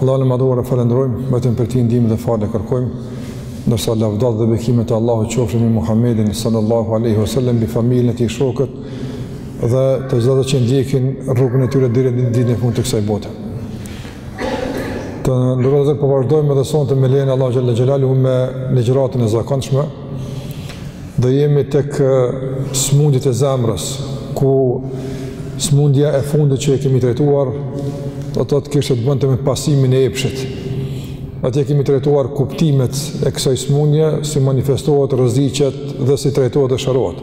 Allahun e Madhëruar e falënderojmë, vetëm prej Tij ndihmë dhe falje kërkojmë. Ndërsa lavdat dhe bekimet e Allahut qofshin mbi Muhamedin sallallahu alaihi wasallam, mbi familjen e tij, shokët dhe të gjithë ata që ndjekin rrugën e tyre deri në ditën e fundit të kësaj bote. Të nderuar, po vazhdojmë edhe sonte me lejen e Allahut xhelle xhelaluhu me ligjëratën e zakonshme. Dhe jemi tek smundjet e zemrës, ku smundja e fundit që e kemi trajtuar, domethënë kishte të bënte me pasimin e epshit. Aty i kemi trajtuar kuptimet e kësaj smundje, si manifestohet, rreziqet dhe si trajtohet dhe shërohet.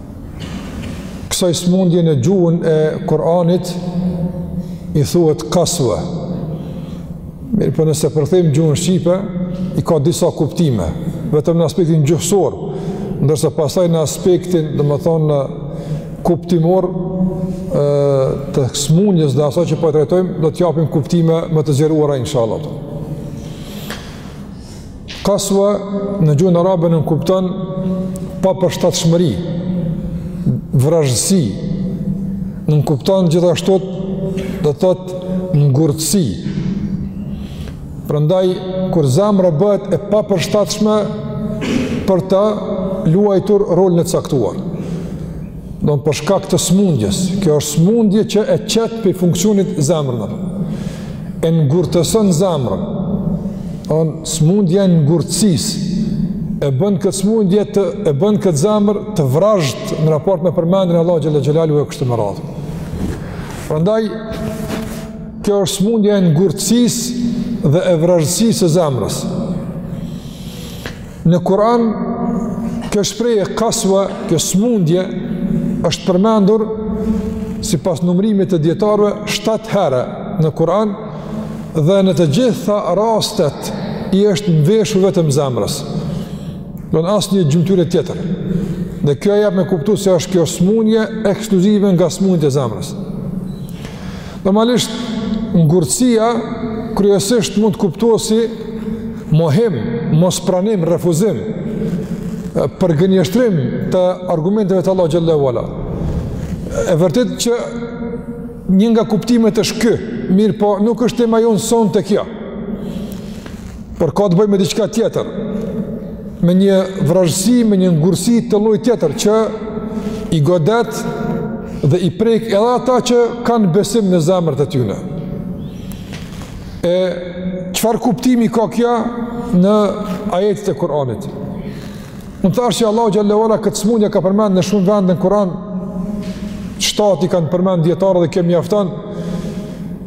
Kësaj smundje në gjuhën e Kur'anit i thuhet kaswa. Mirëpo nëse e përkthejmë n' gjuhën shqipe, i ka disa kuptime, vetëm në aspektin gjuhësor, ndërsa pastaj në aspektin, domethënë, kuptimor të smundjes dhe asaj që po e trajtojmë, do t'japim kuptime më të zgjeruara, inshallah. Kasua në gjuhën arabe nënkupton papërshtatshmëri, vrazhdësi, nënkupton gjithashtu do të thotë ngurtësi. Prandaj kur zemra bëhet e papërshtatshme për ta luajtur rolin e caktuar. Domethënë për shkak të smundjes, kjo është smundje që e qet prej funksionit zemrën, e ngurtëson zemrën, domethënë smundja e ngurtësisë, e bën këtë smundje, të, e bën këtë zemër të vrazhdë në raport me përmendjen e Allahut xhelle xhelaluhu e kështu me radhë. Prandaj, kjo është smundje e ngurtësisë dhe e vrazhdësisë së zemrës. Në Kur'an kjo shprehje kaswa, kjo smundje është përmendur sipas numërimit të dijetarëve 7 herë në Kur'an dhe në të gjitha rastet i është mveshur vetëm zemrës. Domethënë asnjë gjymtyre tjetër. Dhe kjo e jap me kuptu se është kjo smundje ekskluzive nga smundjet e zemrës. Normalisht, ngurtësia kryesisht mund të kuptohet si mohim, mospranim, refuzim, përgënjeshtrim i argumenteve të Allahut xhelle ue ala. E vërtetë që një nga kuptimet është ky, mirëpo nuk është tema jonë sonte kjo. Por ka të bëjë me diçka tjetër, me një vrazhdësi, me një ngurtësi të llojit tjetër, që i godet dhe i prek edhe ata që kanë besim në zemrat e tyne. E çfarë kuptimi ka kjo në ajetet e Kuranit? Unë thashë që Allahu xhelle ue ala këtë smundje e ka përmend në shumë vende në Kuran, shtatë i kanë përmend dijetarët dhe kjo mjafton,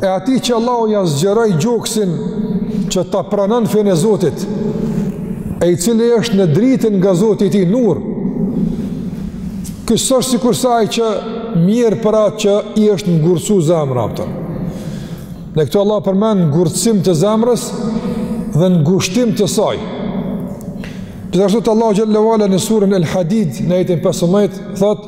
E atij që Allahu ja zgjeroi gjoksin që ta pranon fenë e Zotit, e i cili është në dritën nga Zoti i tij, nur, kështu është sikur ai që mjerë për atë që i është ngurtësu zemra, apo të. Në këtë Allah përmend ngurtësim të zemrës dhe ngushtim të saj. Gjithashtu të Allah xhelle ve ala në surën El Hadid, në ajetin 15, thot,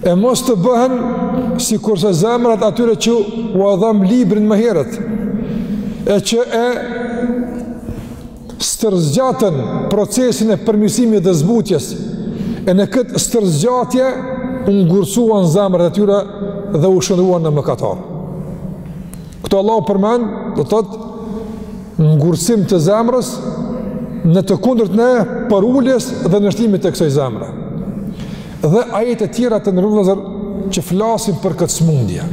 E mos të bëhen sikurse zemrat e atyre që ua dhamë librin më herët, e që e stërzgjatën procesin e përmirësimit dhe zbutjes, e në këtë stërzgjatje u ngurtësuan zemrat e tyre dhe u shndërruan në mëkatarë. Këtu Allahu përmend, do të thotë, ngurtësim të zemrës në të kundërt e përuljes dhe nënshtrimit të kësaj zemre. Dhe ajete tjera të nderuar vëllezër që flasin për këtë smundje.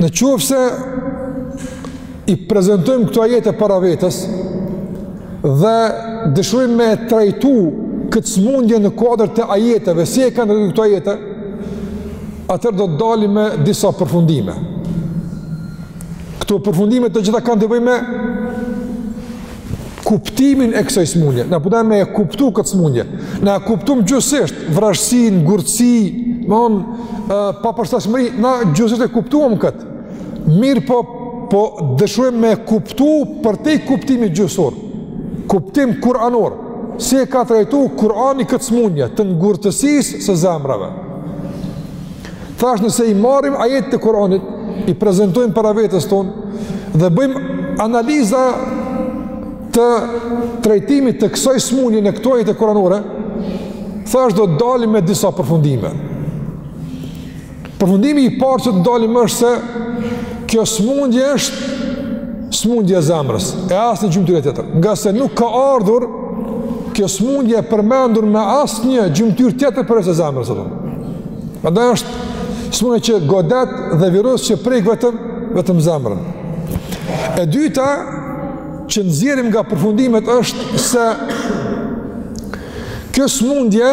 Në qofë se i prezantojmë këto ajete para vetes dhe dëshirojmë me e trajtu këtë smundje në kuadër të ajeteve, si e kanë trajtu këto ajete, atëherë do të dalim me disa përfundime. Këto përfundime të gjitha kanë të bëjnë me kuptimin e kësaj smundje, na po dum me e kuptu këtë smundje, na e kuptum gjuhësisht, vrazhdësi, ngurtësi, domethënë, papërshtatshmëri, na gjuhësisht e kuptuam këtë, mirëpo, po dëshirojmë me e kuptu përtej kuptimit gjuhësor, kuptim kuranor, si e ka trajtu kurani këtë smundje, të ngurtësisë së zemrave. Thashë nëse i marrim ajetet e Kuranit, i prezantojmë para vetes tonë, dhe bëjmë analiza të trajtimit të kësaj smundje në këto ajete kuranore, thashë do të dalim me disa përfundime. Përfundimi i parë që të dalim është se kjo smundje është smundje e zemrës, e asnjë gjymtyre tjetër. Ngase nuk ka ardhur kjo smundje e përmendur me asnjë gjymtyrë tjetër përveçse zemrës. Atëherë. Domethënë është sëmundje që godet dhe virus që prek vetëm, vetëm zemrën. E dyta që nxjerrim nga përfundimet është se kjo sëmundje,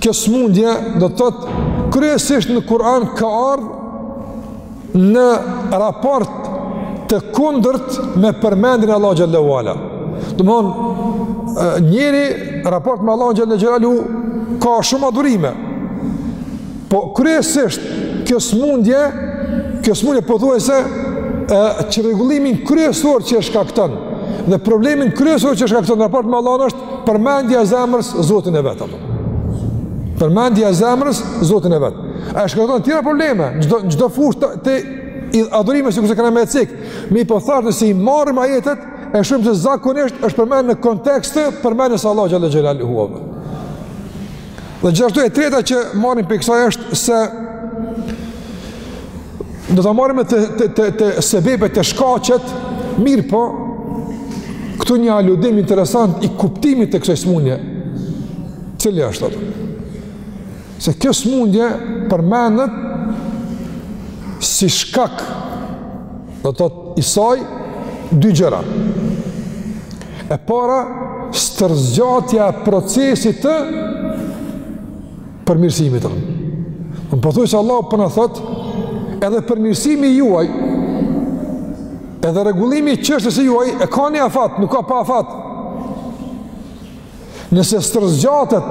kjo sëmundje do të thotë kryesisht në Kur'an ka ardhë në raport të kundërt me përmendjen e Allahut xhelle ve ala. Domethënë njeriu raport me Allahun xhelle ve ala ka shumë adhurime. Po kryesisht kjo smundje, kjo smundje pothuajse çrregullimin kryesor që e shkakton dhe problemin kryesor që e shkakton raport me Allahun është përmendja e zemrës Zotin e vet apo. Përmendja e zemrës Zotin e vet. A shkakton tjera probleme? Çdo çdo fushë të, të adhurimeve sikur se kanë mëxhik. Mirëpo thashë se i marrim ajetet e shumë se zakonisht është përmend në kontekst të përmendjes së Allahu xhallahu xhelaluhu. Dhe gjithashtu e treta që marrim prej kësaj është se do ta marrim të, të, të, të sebepet, shkaqet, mirëpo, këtu një aludim interesant i kuptimit të kësaj smundje, cili është aty. Se kjo smundje përmendet si shkak Do të thotë i saj dy gjëra. E para, stërzgjatja e procesit të përmirësimit të rëmë. Në pothuajse Allahu po na thot, edhe përmirësimi i juaj, edhe rregullimi i çështjes suaj, e ka një afat, nuk ka pa afat. Nëse stërzgjatet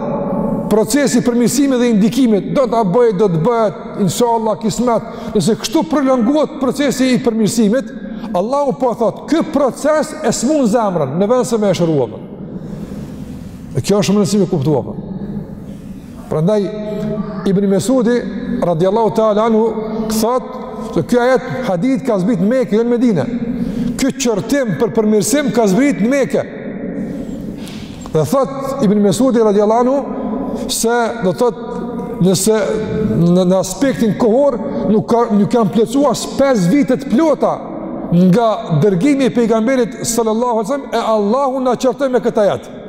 procesi i përmirësimit dhe indikimit, do ta bëjë, do të bëhet, insha Allah, kismet, nëse kështu prolongohet procesi i përmirësimit, Allahu po thotë, ky proces e smun zemrën, në vend se me e shëru, apo. E kjo është, nëse më kuptuat. Prandaj Ibn Mesudi radiallahu ta'ala anhu thot se ky ajet Hadid ka zbrit në Mekë, jo në Medinë. Ky qortim për përmirësim ka zbrit në Mekë. Dhe thot Ibn Mesudi radiallahu anhu se do thot nëse në, në aspektin kohor nuk ka nuk janë plotësuar 5 vite të plota nga dërgimi i pejgamberit sallallahu alajhi wasallam e Allahu na qortoi me këtë ajet.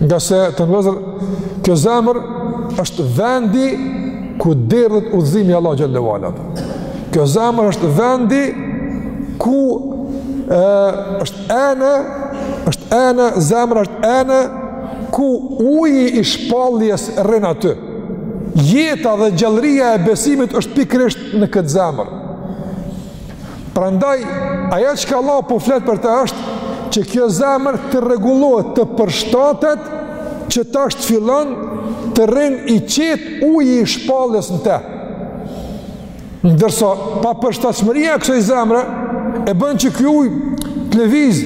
Ngase të nderuar, kjo zemër është vendi ku derdhet udhëzimi i Allahut xhelle ve ala. Kjo zemër është vendi ku e, është enë, është enë, zemra është enë, ku uji i shpalljes rrin aty. Jeta dhe gjallëria e besimit është pikërisht në këtë zemër. Prandaj, ajo çka Allahu po flet për të është, që kjo zemër të rregullohet, të përshtatet, që tashti fillon të rrin i qetë uji i shpalljes në te. Ndërsa, papërshtatshmëria e kësaj zemre, e bën që ky ujë të lëviz,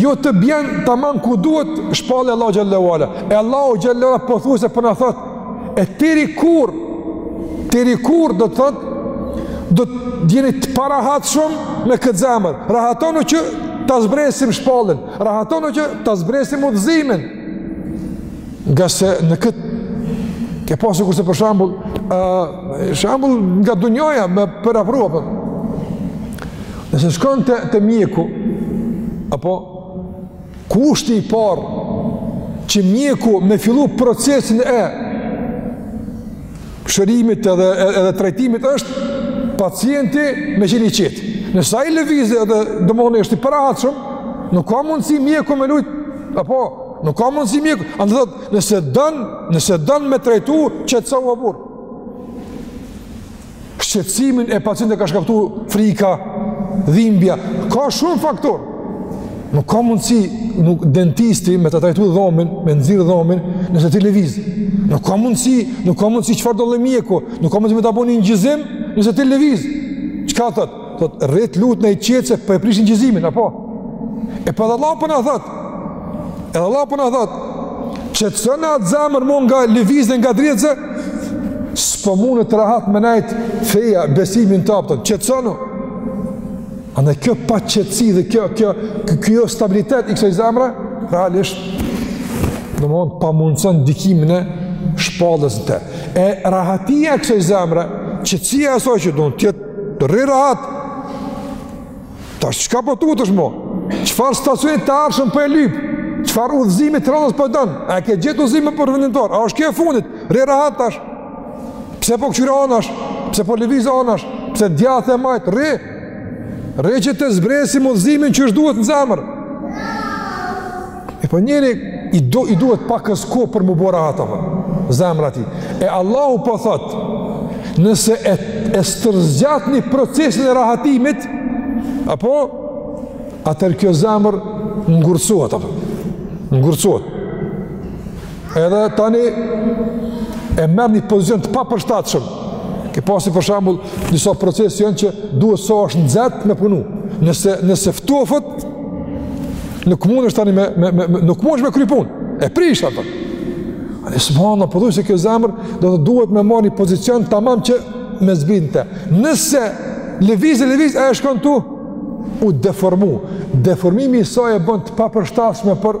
jo të bjen taman ku duhet shpallja e Allahut xhelle ve ala. E Allahu xhelle ve ala pothuajse po na thotë, e deri kur, deri kur do të thot, do të jeni të parahatshëm me këtë zemër, rahatonu që ta zbresim shpalljen, rahatonu që ta zbresim udhëzimin, ngase në këtë, ke pa sikurse për shembull, uh, shembull nga dunjaja me përafru, apo, nëse shkon te, te mjeku, apo, Kushti i parë që mjeku me fillu procesin e shërimit edhe, edhe trajtimit është pacienti me qenë i qetë. Nëse ai lëvizi edhe domethënë është i parahatshëm, nuk ka mundësi mjeku me lujtë, apo, nuk ka mundësi mjeku, a, edhe nëse don, nëse don me trajtu, qëtë sa u aburë. shqetësimin e pacientit ka shkaktuar frika, dhimbja, ka shumë faktor. Nuk ka mundësi nuk dentisti me ta trajtu dhomin, me nxirr dhomin, nëse ti lëviz. Nuk ka mundësi, nuk ka mundësi çfarëdo lloj mjeku, nuk ka mundësi me ta bo një incizim, nëse ti lëviz. Çka thotë? Thot, rri të lutna i qetë se po e prishin incizimin, apo? E po edhe Allahu po na thot, edhe Allahu po na thot, qetësone atë zemër mos nga lëviz dhe nga dridhet se, s'po mundet të rahat me najtë feja, besimin të apëtën, qetësone, ama kjo paqetësi dhe kjo, kjo, kjo, kjo stabilitet i kësaj zemre, realisht, domethënë pamundëson ndikimin e shpalljes n'te. E rahatia e kësaj zemre, qetësia e saj që duhet, Rri rahat. Tash çka po tutesh mo? Çfarë stacioni të ardhshëm po e lyp? Çfarë udhëzimi të radhës po e don? A e ke gjetë udhëzim përfundimtar? A është kjo e fundit? Rri rahat tash. Pse po kqyr anash? Pse po lëviz anash? Pse djathë e majt? Rri. Rri që të zbresim udhëzimin që t'duhet në zemër. E po njëri i, do, i duhet pak kohë për m'u bo rahat, apo, zemra e tij. E Allahu po thot, nëse e, e stërzgjatni procesin e rahatimit, apo, atëherë kjo zemër ngurtësohet, apo, ngurtësohet. Edhe tani e merr një pozicion të papërshtatshëm. Ke parasysh për shembull disa procese janë që duhet sa është nxehtë me punu. Nëse nëse ftohet nuk mundesh tani me, me, me, me nuk mundesh me kry punë. E prish atë. Edhe subhanallahu po thuaj se kjo zemër do të duhet me marr një pozicion tamam që me zbrit n'te. Nëse lëviz e lëviz ajo shkon tu u deformu. Deformimi i saj e bën të papërshtatshme për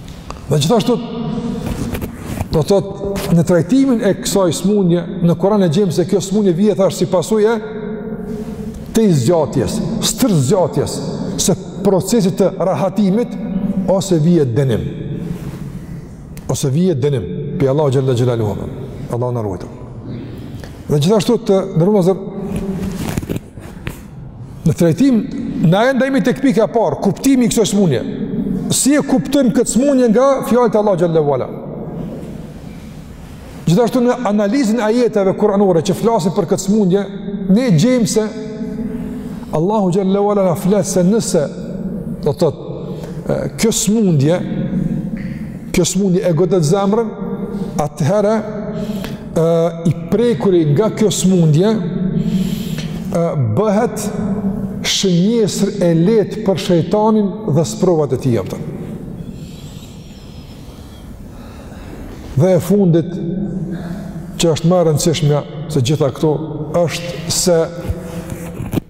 Dhe gjithashtu do të thotë në trajtimin e kësaj smundje në Kur'an e gjemë se kjo smundje vjen tash si pasojë e zgjatjes, stërzgjatjes së procesit të rahatimit ose vjen dënim. Ose vjen dënim pi Allahut xhel-le xhelaluhu. Allahu na ruajt. Dhe gjithashtu të ndërmozë Në trajtim, na e ndajmi tek pika e parë, kuptimi i kësaj smunje. Si e kuptojmë këtë smunje nga fjalët e Allahut xhele ue ala? Gjithashtu në analizën e ajeteve kuranore që flasin për këtë smunje, ne gjejmë se Allahu xhele ue ala na flet se nëse, do të thotë, kjo smundje, kjo smundje e godet zemrën, atëherë ë i prekuri nga kjo smundje ë bëhet shënjestër e lehtë për shejtanin dhe sprovat e tij apo. Dhe e fundit që është më e rëndësishmja se gjitha këto është se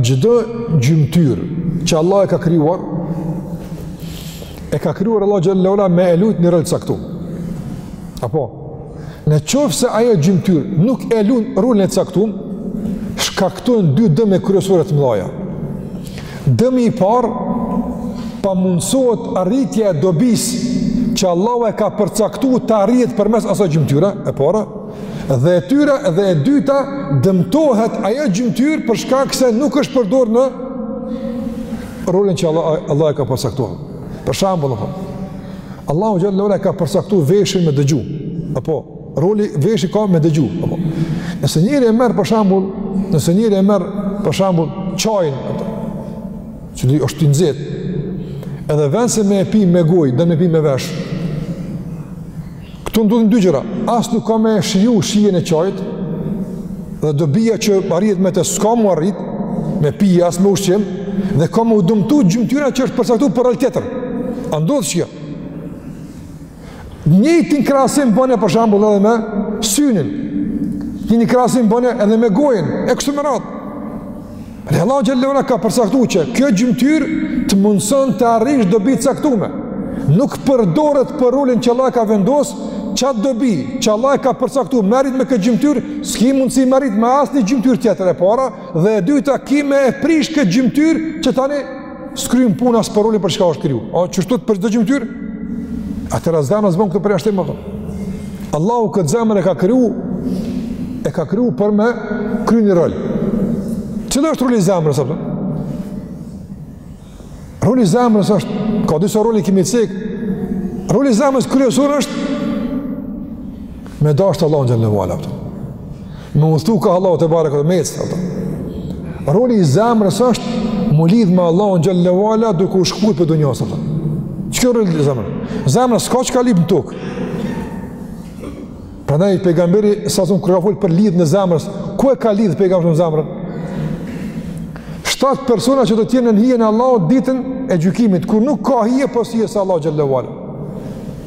Çdo gjymtyrë që Allahu e ka krijuar, e ka krijuar Allah xhele ue ala me e lujt një rol të caktuar. Apo në qoftë se ajo gjymtyrë nuk e lun rolin e caktuar, shkakton dy dëme kryesore të mëdha. Dëmi i parë pamundësohet arritja e dobisë që Allahu e ka përcaktu të arrihet përmes asaj gjymtyre, e para, Dhe e tyre dhe e dyta dëmtohet ajo gjymtyrë për shkak se nuk është përdorur në rolin që Allah Allah e ka përcaktuar. Për shembull, Allahu xhele ue ala e ka përcaktuar veshin me dëgju. Apo roli, veshi ka me dëgju. Apo nëse njeri e merr për shembull, nëse njeri e merr për shembull çajin atë, i cili është i nxehtë. Edhe në vend se me e pi me gojë, do me pi me vesh. Këtu ndodhin dy gjëra, as nuk ka me shiju shijen e qajit, dhe dobia që arrihet me te s'ka mu arrit, me pi as me ushqim, dhe ka me u dëmtu gjymtyra që është përcaktu për rol tjetër. A ndodhë që kjo? Njëjtin krahasim bëne për shembull edhe me synin, njëjtin krahasim bëne edhe me gojën, e kështu me radhë. Dhe Allahu xhele ue ala ka përcaktu që kjo gjymtyrë të mundëson të arrish dobi të caktume. Nuk përdoret për rolin që Allahu e ka vendos, qatë dobi që Allahu e ka përcaktu me arrit me këtë gjymtyrë, s'ki mundësi me arrit me asnjë gjymtyrë tjetër e para, dhe e dyta ki me e prish këtë gjymtyrë që tani S'kryn punë as për rolin për çka është kriju. A qështu për çdo gjymtyrë? Atëherë zemra s'bën këtu përjashtim më të. Allahu këtë zemër e ka kriju, e ka kriju për me kry një rol. Cili është roli i zemrës apo? Roli i zemrës është, ka disa role kemi cek, roli i zemrës kryesor është, me dashtë Allahun xhele ue ala, Me udhëtu ka Allahu të barë këtë mecë, ata. Roli i zemrës është m'u lidh me Allahun xhel-le ve ala duke u shkëput pej dunjasë, ata. Qiky roli i zemrës? Zemra s'ka çka lyp në tokë. Prandaj pejgamberi, s'a zonë kur ka folë për lidhjen e zemrës, ku e ka lidh pejgamberi zemrën? Shtatë persona që do të jenë në hijen e Allahut ditën e gjykimit, kur nuk ka hije përpos hijes së Allahut xhel-le ve ala.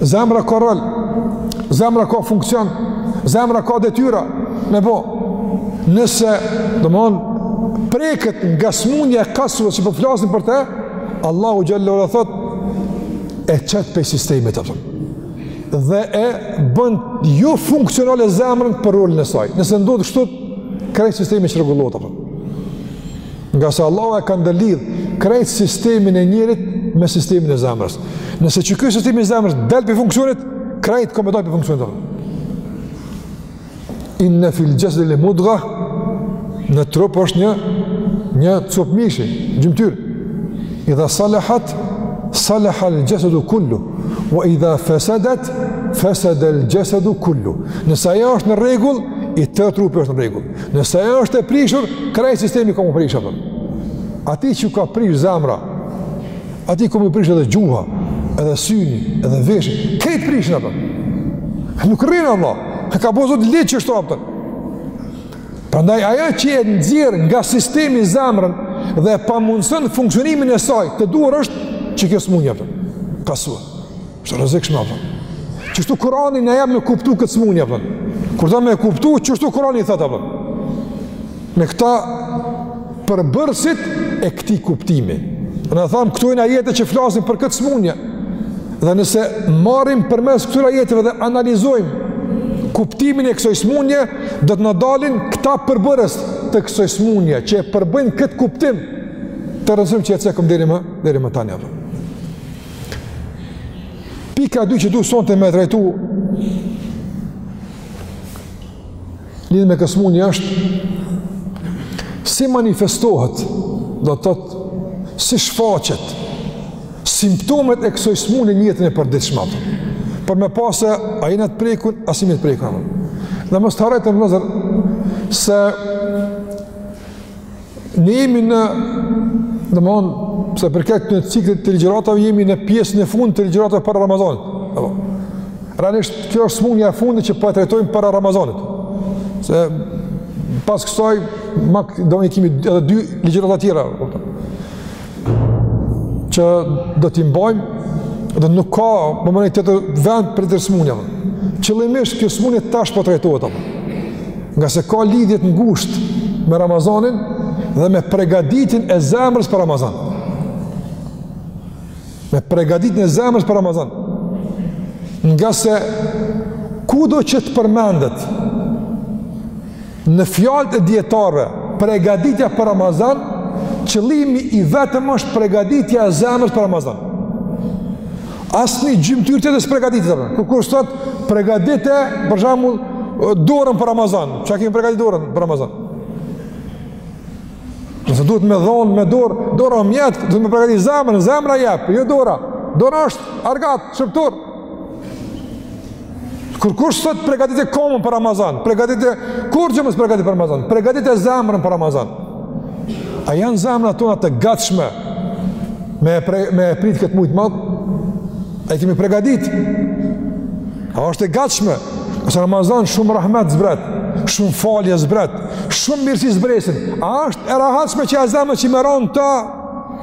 Zemra ka rol, zemra ka funksion, zemra ka detyra me bo, nëse, domethonë, preket nga smunja e kasues që po flasim për te, Allahu xhel-le ve ala thot, e qet pej sistemit, apo, dhe e bën jo funksionale zemrën për rolin e saj. Nëse ndodhë kështu, krejt sistemi që rregullohet apo. Ngase Allahu e ka ndërlidh krejt sistemin e njerit me sistemin e zemrës. Nëse qiky sistemi i zemrës del pej funksionit, krejt ka me dal pej funksionit. Inna fil xhesedi le mudga, në trup është një, një cop mishi, gjymtyrë. Idha salahat, salahal xhesedu kulluhu, ve idha fesedet, fesedel xhesedu kulluhu. Nëse aja është në rregull, i tërë trupi është në rregull. Nëse ajo është e prishur, krejt sistemi ka m'u prish apo. Atij që ka prish zemra, atij ka m'u prish edhe gjuha, edhe syni, edhe veshi, krejt prishen apo. Nuk rrin Allah, ka bo Zoti ligj qështu apo. Prandaj ajo që e nxjerr nga sistemi zemrën dhe pamundëson funksionimin e saj të duhur është qikjo smunja apo. Kasua. Është e rrezikshme apo? Qështu Kurani na jep me kuptu këtë smunje apo? Kur do me kuptu qështu Kurani thotë apo? Me këta përbërësit e këtij kuptimi. Ne thamë, këto janë ajetet që flasin për këtë smunje. Dhe nëse marrim përmes këtyre ajeteve dhe analizojmë kuptimin e kësoj smunje, do të na dalin këta përbërës të kësoj smunje, që e përbëjnë këtë kuptim të rëndësishëm që e cekëm deri më, deri më tani. Apo. Pika e dytë që du sonte me trajtu, lidhur me këtë smunje është, si manifestohet, do të thotë si shfaqet, simptomet e kësoj smunje në jetën e përditshme, për me pa se a jemi të prekun, a s'jemi të prekun. Domosdo të arrijmë në nxjerr, se Ne jemi në, domethonë, sa i përket ciklit të ligjëratave, jemi në pjesën e fundit të ligjëratave para Ramazanit. Rrënjësisht, kjo është smunja e fundit që po e trajtojmë para Ramazanit. Se pas kësaj, ma, do t'i kemi edhe dy ligjërata tjera. Përta. që do t'i mbajmë dhe nuk ka me met tjetër vend për këto smunja. Qëllimisht kjo smunja tash po trajtohet apo. Nga se ka lidhje të ngusht me Ramazanin dhe me pregaditjen e zemrës për Ramazan. Me pregaditjen e zemrës për Ramazan. Nga se ku do që të përmendet Në fjalët e dijetarëve, pregaditja për Ramazan, qëllimi i vetëm është pregaditja e zemrës për Ramazan. Asni gjymtyrë tjetër s'pregaditet, kurkush s'thot pregadite, për shembull, dorën për Ramazan, që a kemi pregadit dorën për Ramazan. Nëse duhet me dhonë, me dorë, dora o mjet, duhet me pregadit zemrën, zemra jep, jo dora, dora është argat, shërbtor, Kurkush s'thot pregatite komën për Ramazan, pregatite, kurgjë më s'pregatit për Ramazan, pregatite zemrën për Ramazan. A janë zemrat tona të gatshme me, pre, me e prit këtë muj të madh? A i kemi pregatit? A është e gatshme? Se Ramazan shumë rahmet zbret, shumë falje zbret, shumë mirësi zbresin. A është e rahatshme qajo zemër që i merr këto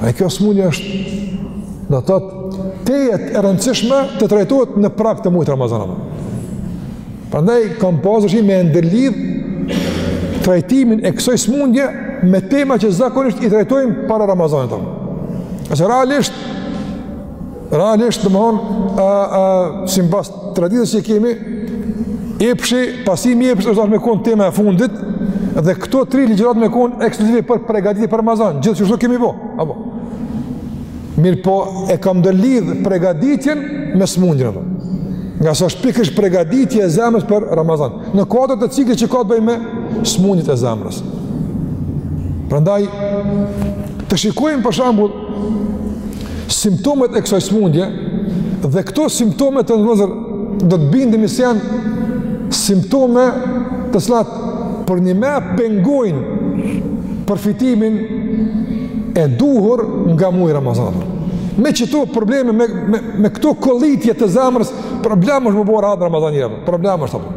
Pra kjo smundje është, do të thotë, tejet e rëndësishme të trajtohet në prag të mujit Ramazan. Prandaj, kam pasë është me e ndërlidh trajtimin e kësoj smundje me tema që zakonisht i trajtojmë para Ramazanit. Se realisht, realisht, domethonë, simbas Traditës që kemi, epshi, pasimi i epshit, është me konë tema e fundit, dhe këto tri ligjërata me konë ekskluzive për pregatitje për Ramazan, gjithë qeshtu kemi bo, apo. Mirëpo, e kam ndërlidh pregatitjen me smundjen. Nga se është pikërisht pregatitje e zemrës për Ramazan, në kuadër të ciklit që ka të bëjë me smundjet e zemrës. Prandaj, të shikojmë për shembull, simptomet e kësaj smundje dhe këto simptome të ndërmëzër do të bindemi se janë simptome të cilat përnjëmend pengojnë përfitimin e duhur nga muji Ramazan. Me qëto probleme, me, me, me këto kollitje të zemrës, problem është me bo adhë Ramazan jërë, problem është të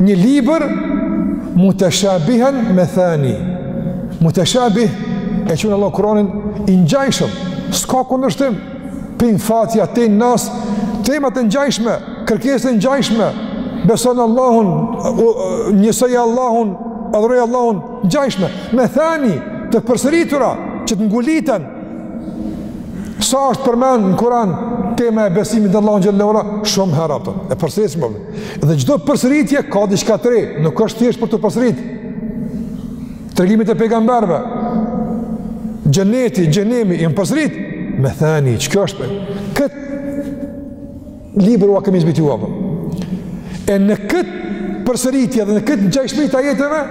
Një libër muteshabihen methani. Muteshabih e qun Allah Kuranin i ngjajshëm. S'ka kundërshtim. Prej Fatiha deri n'Nas, temat e ngjajshme, kërkesat e ngjajshme, beso Allahun, njësoje Allahun, adhuroje Allahun, ngjajshme. Methani të përsëritura që të nguliten, sa është përmend në Kuran, tema e besimit në Allahun xhelle ve ala, shumë herë, e përsëritur. Dhe çdo përsëritje ka diçka të re, nuk është thjesht për t'u përsërit. Tregimet e pejgamberëve, xheneti, xhenemi janë përsërit. Methani, çka është për? Kët libër ua kemi zbritur apo? E në kët përsëritje dhe në kët ngjashmëri të ajeteve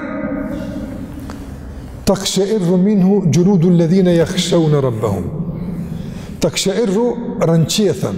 takshirru minhu julud ul ladhina yakhshawna rabbahum takshirru rrënqethen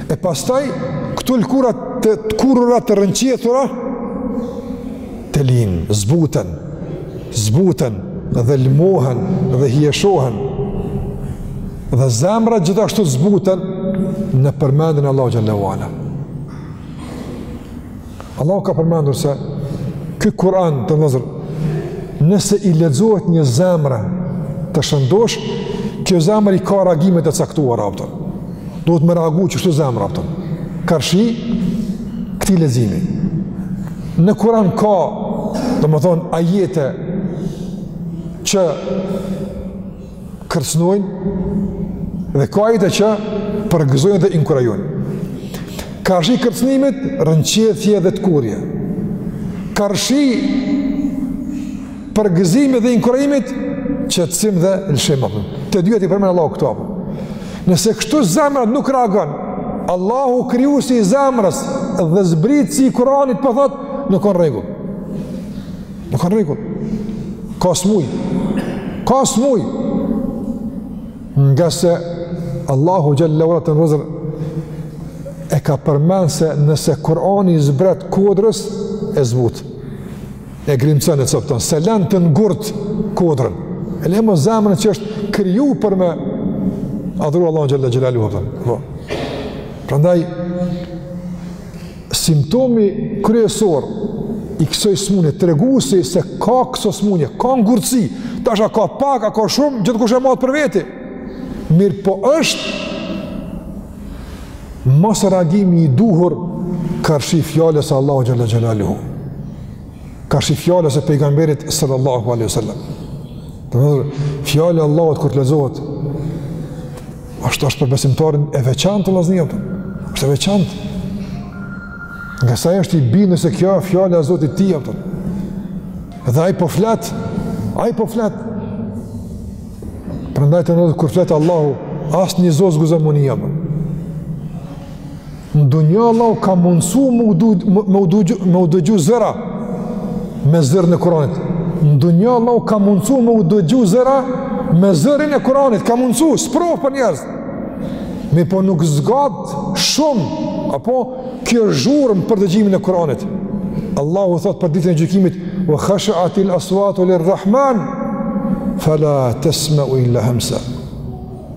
E pastaj, këto lëkura të tkurrura të rënqethura, telinu, zbuten, zbuten dhe lmohen dhe hijeshohen, dhe zemrat gjithashtu zbuten në përmendjen e Allahut xhele ue ala. Allahu ka përmendur se ky Kur'an të nderuar vëllezër, nëse i lexohet një zemre të shëndosh, kjo zemër i ka reagimet e caktuar, a kupton. Duhet me reagu kështu zemra, a kupton. Karshi këtij leximi. Në Kur'an ka, domethënë, ajete që kërcënojnë dhe ka ajete që përgëzojnë dhe inkurajojnë. Karshi kërcënimit, rënqethje dhe tkurrje. Karshi përgëzimit dhe inkurajimit qetësim dhe lëshim. Të dyja i përmen Allahu këto. Nëse kështu zemrat nuk reagon, Allahu krijusi i zemrës dhe zbritsi i Kuranit po thotë, nuk o në rregull. Nuk a në rregull. Ka smuje. Ka smuje. Ngase Allahu xhele ue ala të nderuar vëllezër e ka përmen se nëse Kurani i zbret kodrës e zbut. E grimcon, e copton. S'e len të ngurt kodrën. E le mo zemrën që është kriju për me adhuru Allahun xhele xhelaluhu, apo. Prandaj, Simptomi kryesor i kësoj smunje, tregusi se ka këso smunje, ka ngurtësi, tash a ka pak, a ka shumë, gjithkush e mat për veti. Mirëpo është, mos reagimi i duhur, karshi fjalës së Allahut xhele xhelaluhu. Karshi fjalës së pejgamberit sallallahu aleyhi sallam. Të nderuar vëllezër, fjala e Allahut kur të lexohet, Ashtu është për besimtarin e veçantë të lazni jopë. është e veçantë. Nga sa është i binë se kjo e fjale a zotit ti jopë. Dhe aj po fletë, aj po fletë. Për ndaj të nëzët kur fletë Allahu, asë një zotë zguzë më një jopë. Në dunja Allahu ka mundësu me u dëgju, me u dëgju zëra, me zërin e Kuranit. Në dunja Allahu ka mundësu me u dëgju zëra, me zërin e Kuranit, ka mundësu, sprovë për njerëz. Mirëpo nuk zgat shumë, apo kjo zhurmë për dëgjimin e Kuranit. Allahu thotë për ditën e gjykimit, ue khasheatil asuatu lir-Rahman, fela tesmeu illa hemsa.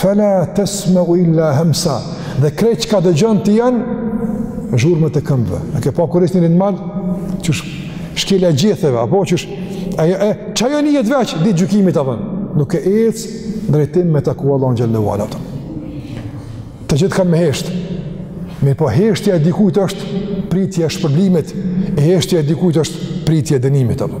Fela tesmeu illa hemsa, dhe krejt çka dëgjon ti janë zhurmat e këmbëve. A ke pa kur ec njeri në mal, që shkel gjetheve, apo që shë, e, e, qajo nihet veç, ditë gjykimit, apo, duke ecë drejtim me taku Allahun xhelle ue ala, apo. Të gjithë kanë me heshtë, mirëpo heshtja e dikujt është pritje e shpërblimit, e heshtja e dikujt është pritje e dënimit, apo.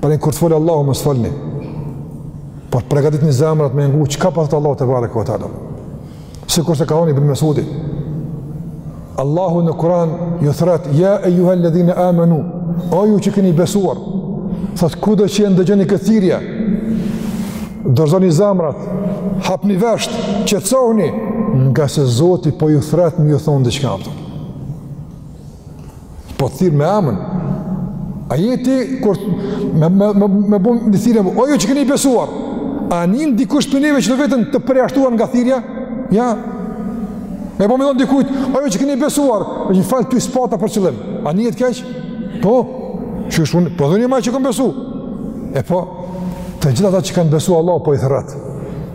Prandaj kur të folë Allahu mos folni. Por pregatitni zemrat me ngu, çka po thotë Allahu tebareke ue teala? Sikurse ka thonë Ibn Mesudi. Allahu në Kur'an ju thërret, ja ejjuhal-ledhine amenu, o ju që keni besuar, thotë kudo që e ndëgjoni këtë thirrje, dorëzoni zemrat, hapni vesht, qetësohuni ngase Zoti po ju thërret me ju thonë diçka pëtëm. Po të thirr me emën. Ajeti kur me me me, me bën një thirrje, o ju që keni besuar. A nin dikush prej neve që veten të përjashtuar nga thirrja? Ja. E po me thonë dikujt, o ju që keni besuar, më fal ty s'pata për qëllim. A nihet keq? Po. Qysh unë, po edhe unë më që kam besu. E po, të gjithë ata që kanë besuar Allahu po i thërret.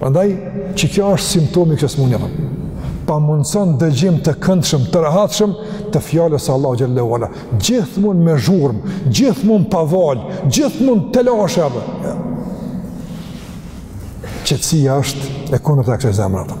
Prandaj, që kjo është simptomi i kësaj sëmundje. Pamundëson dëgjim të këndshëm, të rehatshëm të fjalës së Allahut xhelle ue ala. Gjithmonë me zhurmë, gjithmonë pa val, gjithmonë telashe apo. Qetësia është e kundërta e kësaj zemre.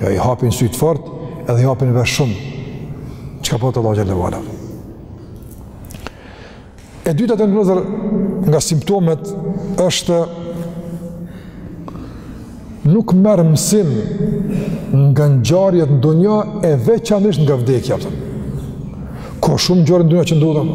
Ja i hapin sytë fort edhe i hapin vesht shumë. Çka po thotë Allahu xhelle ue ala? E dyta vëllezër nga simptomet është nuk merr mësim nga ngjarjet në dunja e veçanisht nga vdekja. Pra. Ka shumë ngjarje në dunja që ndodhin?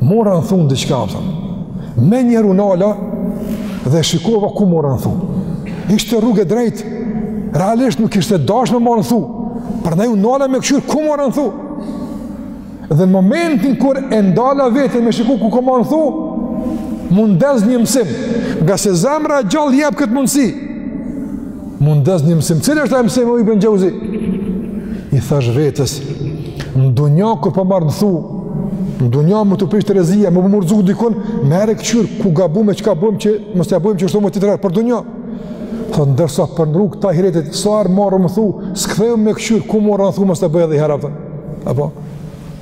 Mora në thu diçka, pëtëm. Menjëherë u nala dhe shikova ku mora në thu. Ishte rrugë e drejtë, realisht nuk ishte dashë me marrë në thu. Prandaj u nala me këqyrë ku mora në thu. Dhe në momentin kur e ndala veten me shiku ku kam marrë në thu, m'u ndez një mësim, ngase zemra e gjallë jep këtë mundësi. M'u ndez një mësim, cili është ai mësim o Ibn Xhauzi? I thashë vetes, në dunja kur po marr në thu, në dunja me t'u prish rezija, me u rrëzu dikun, menjëherë këqyr, ku gabum, çka bom, mos ta bojmë qashtu më tjetër herë, për dunja. Tha, ndërsa për në rrugë të ahiretit, sa herë marr në thu, s'kthehem me këqyr, ku mora në thu, mos ta boj edhe i herë, apo?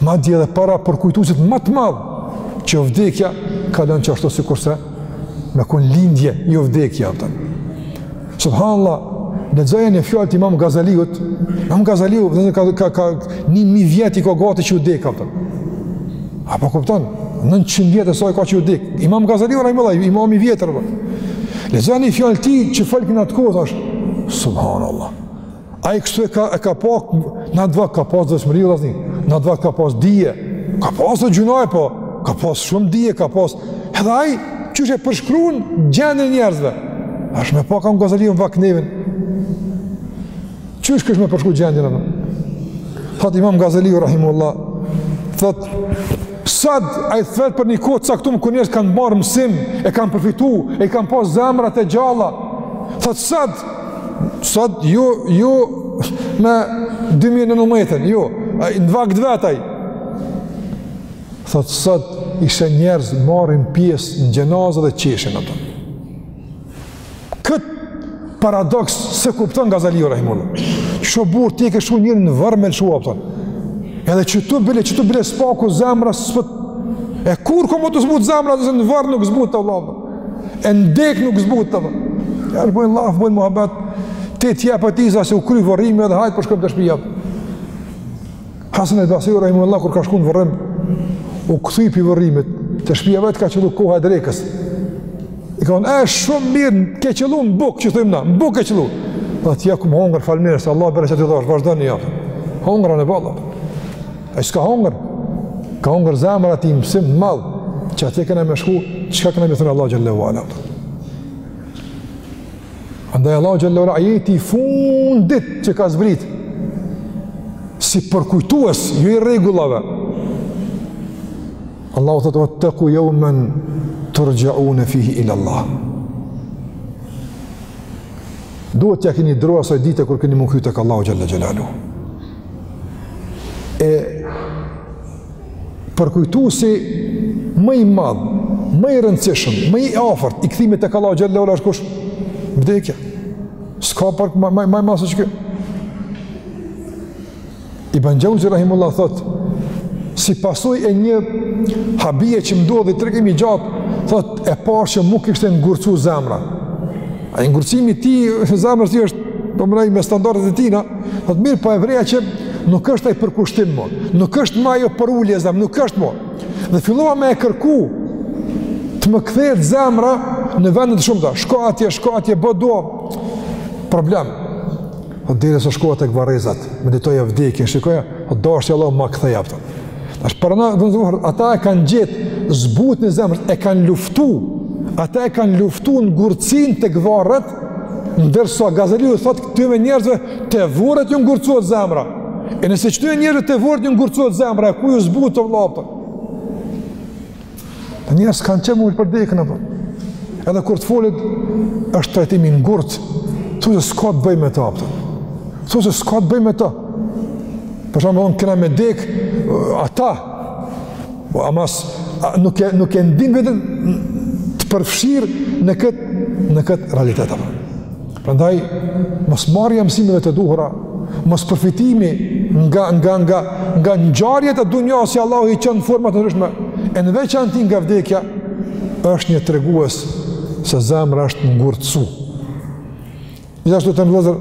Madje edhe para përkujtusit më të madh, që vdekja kalon qashtu sikurse me kon lindje, jo vdekje. Apton. Subhanallah, lexoja një fjalë të imam Gazaliut, imam Gazaliu, dhe në ka, ka, ka një mijë vjet i ka gati që ka vdek. A po kupton, nëntëqind vjet e sa i ka që ka vdek. Imam Gazaliu, rahimullah, imam i vjetër. Lexoja një fjalë t'tij që fol për atë kohë, thashë, Subhanallah. Ai kështu e ka e ka pa n'at vakt ka pas devotshmëri vëllazni, n'at vakt ka pas dije. Ka pas o gjunaj po, ka pas shumë dije, ka pas. Edhe ai qysh e përshkruan gjendjen e njerëzve. Ah me pa imam Gazaliu vak nevin. Qysh e kish me përshkru gjendjen apo? Thot Imam Gazaliu rahimullah. Thot sot, ai thot për një kohë t'caktume ku njerëz kanë marrë mësim, e kanë përfitu, e kanë pas zemrat e gjalla. Thot sot Sot jo, jo në 2019, jo, në vakt t'vet ai. Thot, sot i sheh njerëz marrin pjesë në xhenaze dhe qeshin, apton. Këtë paradoks s'e kupton Gazaliu rahimullah. Qysh o burrë ti ke shku njërin në vorr me lëshu, apton. Edhe qetu bile, qetu bile spaku zemra, e kur ka me t'u zbut zemra, nëse në vorr nuk zbutet vlla. e n'dekë nuk zbutet përë. Ja, në bojnë llaf, bojnë muhabet, ti tja për tiza se u kry vorrimi edhe hajt po shkojmë te shpijat. Hasan el Basri, rahimullah, kur ka shku në vorrim, u kthy prej vorrimit, te shpija e vet ka qëllu koha e drekës. I kanë thonë, e shumë mirë, ke qëllu në bukë, qysh thojmë na, në bukë ke qëllu. Atje kom hongër, faleminers, Allah bereqet dhashtë, vazhdoni ju. Hongra në balë. Ai s'ka hongër. Ka hongër zemra aty mësim të madh që atje kena me shku, çka kena me i thënë Allahut xhelle ve ala. Andaj Allahu xhelle ve ala ajeti i fundit që ka zbrit si përkujtues jo i rregullave. Allahu thotë wa taqu yawman turja'un fihi ila Allah. Duhet t'ja keni dro asaj dite kur keni me u kthy tek Allahu xhelle xhelaluhu. e përkujtusi më i madh, më i rëndësishëm, më i afërt i kthimit tek Allahu xhelle ve ala është kush, vdekja. S'ka për më ma i madh se qekjo. Ibn Xhauzi rahimullah thot si pasojë e një habie që më ndodhi, tregim i gjatë, thot e parë që m'u kishte ngurtsu zemra. Ai ngurtësimi i tij, zemrës tij është, domethënë me standardet e tina, thotë mirë, po e vreja që nuk është ai përkushtim mo, nuk është ma ajo përulje zemre, nuk është mo. Dhe fillova me e kërku, të më kthehet zemra në vendet e shumta, shko atje, shko atje, bo dua, problem. Derisa shkoja tek varrezat, meditoja vdekjen, shikoja, dhe dashtë Allahu ma kthejt, Tash pra do të thotë ata e kanë gjet zbutjen e zemrës, e kanë luftu. Ata e kanë luftu ngurtësinë tek varret, ndërsa Gazaliu thotë këtyne njerëzve te vorret ju ngurtësohet zemra. E nëse qëtyne njerëzve te vorret ju ngurtësohet zemra, ku ju zbutet o vlla? Njerëz kanë qenë ulë për dekën, apo. Edhe kur të folet, është trajtimi i ngurtë, thuse s'ka të bëjë me ta, apo. Thuse s'ka të bëjë me ta. Për shembull, ne kena me dekë, ata, po, ama s', a, nuk e, nuk e ndin veten të përfshirë në këtë, në këtë realitet, apo. Prandaj mosmarrja e mësimeve të duhura, mospërfitimi nga nga nga nga ngjarjet e dunjos që Allahu i çon në forma të ndryshme, e në veçanti nga vdekja është një tregues se zemra është ngurtësu. Gjithashtu vëllezër,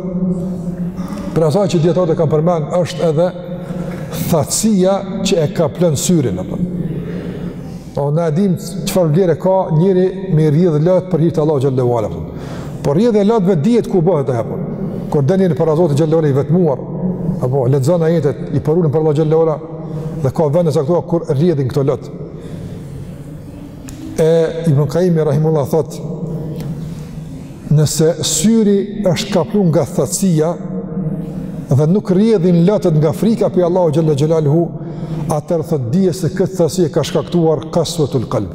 prej asaj që dijetarët e kanë përmend, është edhe thatësia që e kaplon syrin. Apo. Po na e dim çfarë vlere ka njeri me i rrjedh lot për hir të Allahut xhelle ue ala. Por rrjedhja e lotëve dihet ku bëhet ajo. Po. Kur del para Zotit xhelle ue ala i vetmuar, apo lexon ajetet i përulun para Allahut xhelle ue ala dhe ka vende të caktuara kur rrjedhin këto lot. E Ibn Kajjimi rahimullah thot Nëse syri është kaplu nga thatësia dhe nuk rrjedhin lotët nga frika prej Allahut xhelle xhelaluhu, atëherë thotë dije se këtë thatësi e ka shkaktuar qaswatul qalb.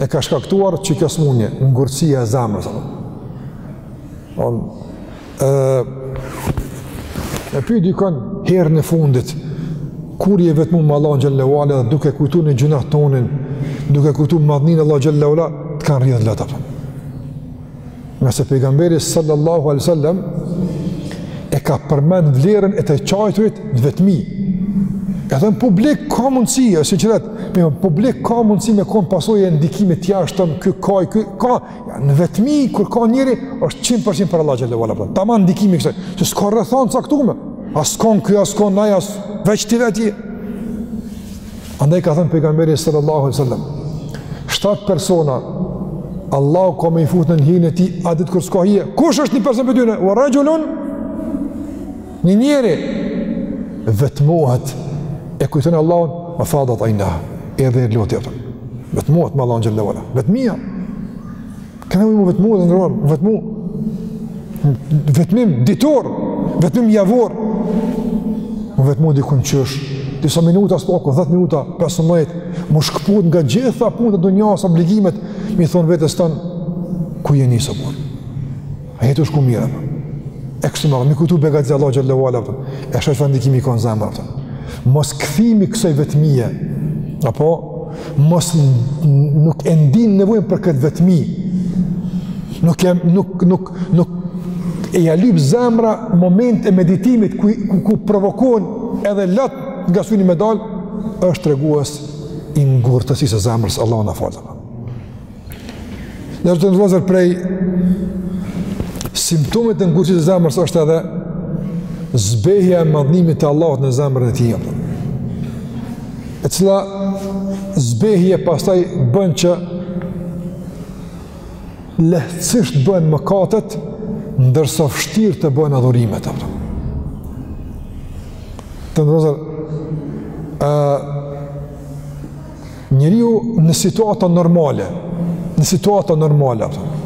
E ka shkaktuar qekjo smunje, ngurtësia e zemrës. On E pyt dikon herën e fundit, kur je vetmu me Allahun xhelle ue ala, duke kujtu një gjynah tonin, duke kujtu madhninë e Allahut xhelle ue ala, të kanë rrjedhë lotët, apo. Nëse pejgamberi sallallahu alai sallam, e ka përmend vlerën e të qajturit në vetmi. Edhe në publik ka mundësi, e sinqertë, ma në publik ka mundësi me konë pasojë e ndikimit të jashtëm, ky kaj, ky ka, Ja, në vetmi, kur kan njeri, është 100% për Allah xhelle ue ala. Tamam ndikimi i kësaj, që s'ka rrethana caktume. As kan ky, as kan aj, veç ti veti. Andaj ka thënë pejgamberi sallallahu alai sallam, shtatë persona, Allahu ka me i fut nën hijen e tij, at ditë kur s'ka hije, kush është një person prej tyne? Ue raxhulun, Një njeri vetmohet e kujton Allahun, fe fadat ajnahu, edhe loton, a kupton. Vetmohet me Allahun xhele ve ala. Vetmia. Ke nevojë mu vetmu të nderuar, mu vetmu. Vetmim ditor, vetmim javor. Mu vetmu dikun n'qosh, disa minuta së paku, 10 minuta, 15, mu shkëputë nga gjitha punët e dunjas, obligimet, me i thonë vetes tane, ku je nisë o burrë? A je tu shku mirë, a kupton. E kështu me i kujtu begatitë e Allahut xhele ve ala, a kupton. E sheh çfarë ndikimi ka në zemër, a kupton. Mos kthimi kësaj vetmie, apo, mos nuk e ndin nevojën për këtë vetmi, nuk e, nuk, nuk, nuk, ia lyp zemra momente meditimit ku, ku, ku provokon edhe lot nga syni me dalë, është tregues i ngurtësisë së zemrës, Allahu na faltë, a kupton. Dhe të nderuar vllezër prej simptomeve të ngurtësisë së zemrës është edhe zbehja e madhnimit të Allahut në zemrën e tij. E cila zbehje pastaj bën që lehtësisht bëhen mëkatet ndërsa vështirë të bëhen adhurimet. Të nderuar vllezër, Njeriu në situata normale, në situata normale, a kupton.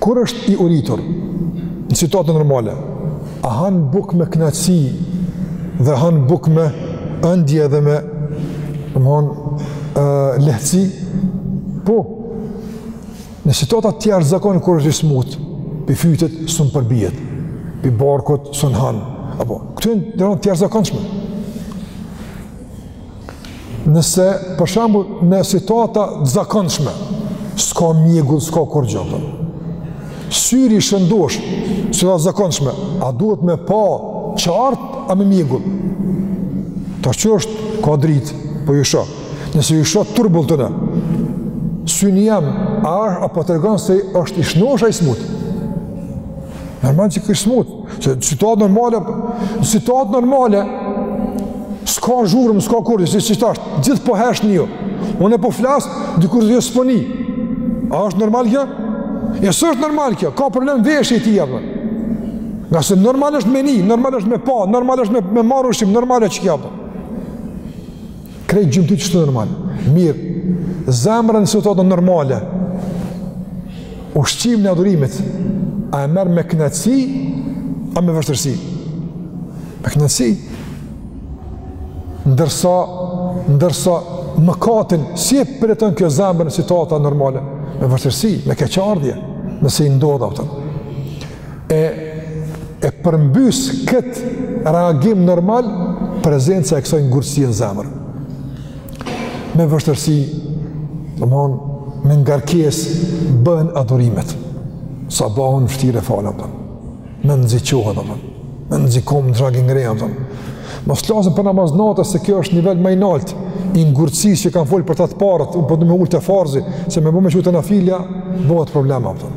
Kur është i uritur, në situata normale, a han bukë me kënaqësi dhe han bukë me ëndje dhe me, me, lehtësi? Po, Në situata të jashtëzakon kur është i smutë, pi fytit s'un përbihet. Pi barkut s'un han. A kupton, janë të jashtëzakonshme. Nëse për shembull në situata të zakonshme s'ka mjegull, s'ka kurgjo. Syri i shëndoshë, situata të zakonshme, a duhet me pa qartë a me mjegull? Tash që është ka dritë, po ju shoh. Nëse ju shoh turbull atëherë, syni jem, a është, a po tregon se është i shnoshë a i smutë. Normal që është i smutë, se në situatë normale, në situatë normale, s'ka zhurmë, s'ka kurgjo, siç tash, gjithë po heshtni, unë po flas, dikush edhe s'po nin. A është normal kjo? S'është normal kjo, ka problem veshi i tij, a kupton. Ngase normal është me ni, normal është me pa, normal është me, me marrë ushqim, normal është kjo. Krejt gjymti kështu normal. Mirë, zemra në situata normale, ushqimin e adhurimit, a e merr me kënaqësi, a me vështirësi? Me kënaqësi. Ndërsa, ndërsa, mëkatin, si e përjeton kjo zemra në situata normale? Me vështirësi, me keqardhje, nëse i ndodh, a kupton. e e përmbys kët reagim normal prezenca e kësaj ngurtësie në zemër. Me vështirësi, domethonë, me ngarkesë bën adhurimet. Sabahun vështirë e fal, a kupton. Memzi çohet, a kupton. Memzi komt zhag i ngre, a kupton. Mos flasim për namaz nate se kjo është nivel më i lartë i ngurtësisë që kanë fol për ta të parët, po do me u ulë te farzi, se me bo me çu te nafilja, bëhet problem, a kupton.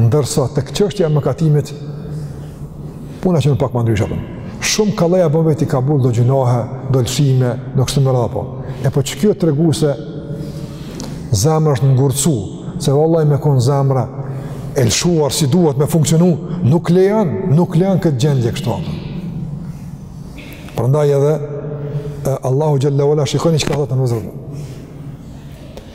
Ndërsa tek çështja e mëkatimit puna që më pak më ndryshe apo. Shumë kallaj ja bon veti kabull do gjynahe, do lëshime, do kështu me radhë po. E po qikjo tregues se zemra është ngurcu, se vallai me konë zemra e lëshuar si duhet me funksionu, nuk lejon, nuk lejon këtë gjendje kështu. Prandaj edhe Allahu xhel-le ue ala shikoni çka thotë në mëzhë.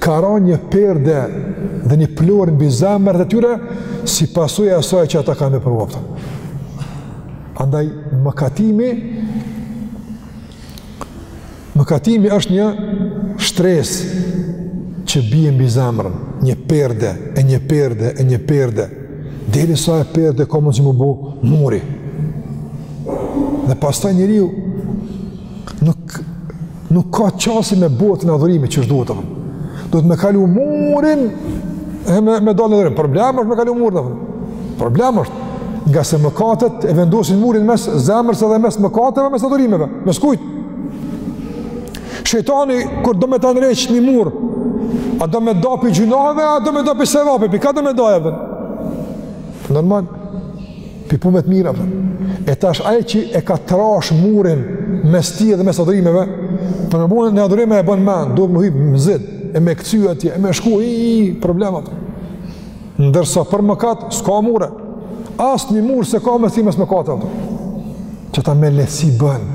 ka ra një perde dhe një pëlhurë mbi zemrat e tyre, si pasojë e asaj që ata kanë vepru, a kupton. Andaj, mëkatimi, mëkatimi është një shtresë që bie mbi zemrën, një perde, e një perde, e një perde, derisa ajo perde ka mundësi me u bo muri. Dhe pastaj njeriu nuk Nuk ka qasje me botën e adhurimit qysh duhet, a kupton. Duhet me kalu murin e me, me dalë në adhurim. Problem është me kalu murin, a kupton. Problem është ngase mëkatet e vendosin murin mes zemrës edhe mes mëkateve, mes adhurimeve. Mes kujt. Shejtani, kur do me ta nreq një mur, a do me da pi gjynaheve, a do me da pi sevapeve, pi ka do me da e ven? Normal. Pi punëve të mira, pra. E tash ai që e ka trash murin mes tij dhe mes adhurimeve, për të bërë adhurime e bën mend, duhet me hyp në zid, e me këcy atje, e me shku, i, i, i problem, a kupton. Ndërsa për mëkate, s'ka mure. Asnjë mur s'e ka mes tij mes mëkate, a kupton. Qata me lehtësi bën